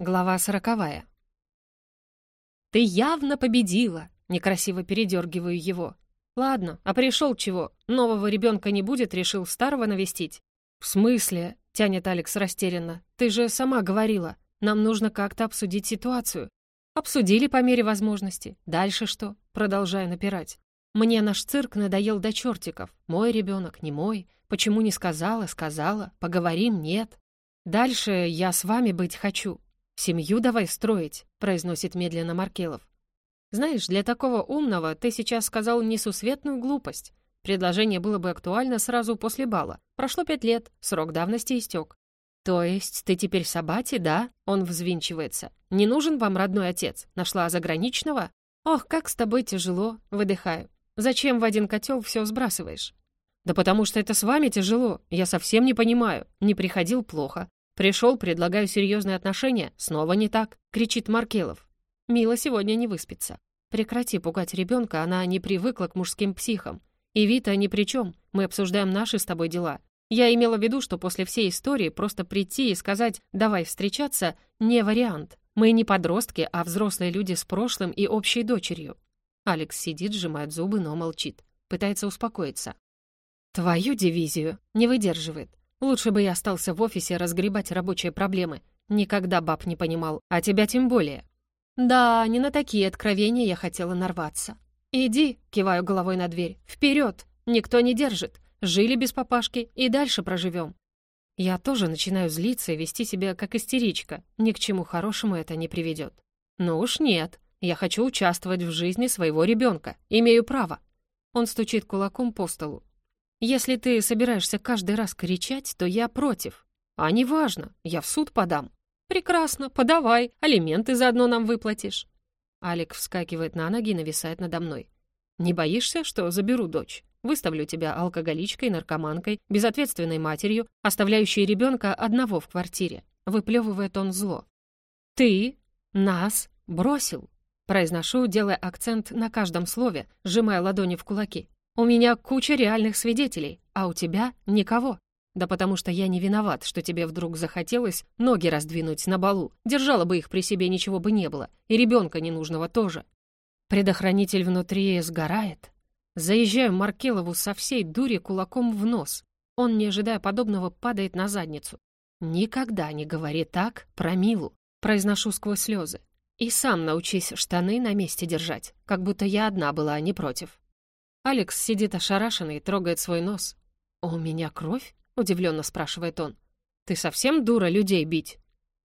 Глава сороковая. «Ты явно победила!» — некрасиво передергиваю его. «Ладно, а пришел чего? Нового ребенка не будет, решил старого навестить?» «В смысле?» — тянет Алекс растерянно. «Ты же сама говорила, нам нужно как-то обсудить ситуацию». «Обсудили по мере возможности. Дальше что?» — продолжаю напирать. «Мне наш цирк надоел до чертиков. Мой ребенок, не мой. Почему не сказала, сказала. Поговорим, нет. Дальше я с вами быть хочу. «Семью давай строить», — произносит медленно Маркелов. «Знаешь, для такого умного ты сейчас сказал несусветную глупость. Предложение было бы актуально сразу после бала. Прошло пять лет, срок давности истек. «То есть ты теперь Сабати, да?» Он взвинчивается. «Не нужен вам родной отец? Нашла заграничного?» «Ох, как с тобой тяжело!» Выдыхаю. «Зачем в один котел все сбрасываешь?» «Да потому что это с вами тяжело. Я совсем не понимаю. Не приходил плохо. «Пришел, предлагаю серьезные отношения. Снова не так», — кричит Маркелов. «Мила сегодня не выспится. Прекрати пугать ребенка, она не привыкла к мужским психам. И Вита ни при чем, мы обсуждаем наши с тобой дела. Я имела в виду, что после всей истории просто прийти и сказать «давай встречаться» не вариант. Мы не подростки, а взрослые люди с прошлым и общей дочерью». Алекс сидит, сжимает зубы, но молчит. Пытается успокоиться. «Твою дивизию!» Не выдерживает. Лучше бы я остался в офисе разгребать рабочие проблемы. Никогда баб не понимал, а тебя тем более. Да, не на такие откровения я хотела нарваться. «Иди», — киваю головой на дверь, — «вперед! Никто не держит. Жили без папашки и дальше проживем». Я тоже начинаю злиться и вести себя как истеричка. Ни к чему хорошему это не приведет. Ну уж нет. Я хочу участвовать в жизни своего ребенка. Имею право. Он стучит кулаком по столу. Если ты собираешься каждый раз кричать, то я против. А неважно, я в суд подам. Прекрасно, подавай, алименты заодно нам выплатишь. Алик вскакивает на ноги и нависает надо мной. Не боишься, что заберу дочь? Выставлю тебя алкоголичкой, наркоманкой, безответственной матерью, оставляющей ребенка одного в квартире. Выплевывает он зло. Ты нас бросил. Произношу, делая акцент на каждом слове, сжимая ладони в кулаки. У меня куча реальных свидетелей, а у тебя никого. Да потому что я не виноват, что тебе вдруг захотелось ноги раздвинуть на балу. Держала бы их при себе, ничего бы не было. И ребенка ненужного тоже. Предохранитель внутри сгорает. Заезжаю Маркелову со всей дури кулаком в нос. Он, не ожидая подобного, падает на задницу. «Никогда не говори так про Милу», — произношу сквозь слезы. «И сам научись штаны на месте держать, как будто я одна была, не против». Алекс сидит ошарашенный и трогает свой нос. «У меня кровь?» — удивленно спрашивает он. «Ты совсем дура людей бить?»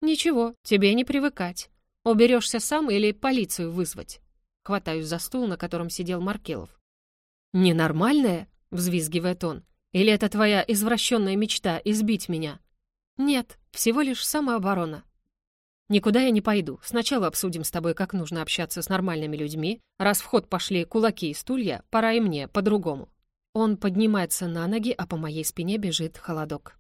«Ничего, тебе не привыкать. Уберешься сам или полицию вызвать?» Хватаюсь за стул, на котором сидел Маркелов. «Ненормальная?» — взвизгивает он. «Или это твоя извращенная мечта избить меня?» «Нет, всего лишь самооборона. Никуда я не пойду. Сначала обсудим с тобой, как нужно общаться с нормальными людьми. Раз в ход пошли кулаки и стулья, пора и мне по-другому». Он поднимается на ноги, а по моей спине бежит холодок.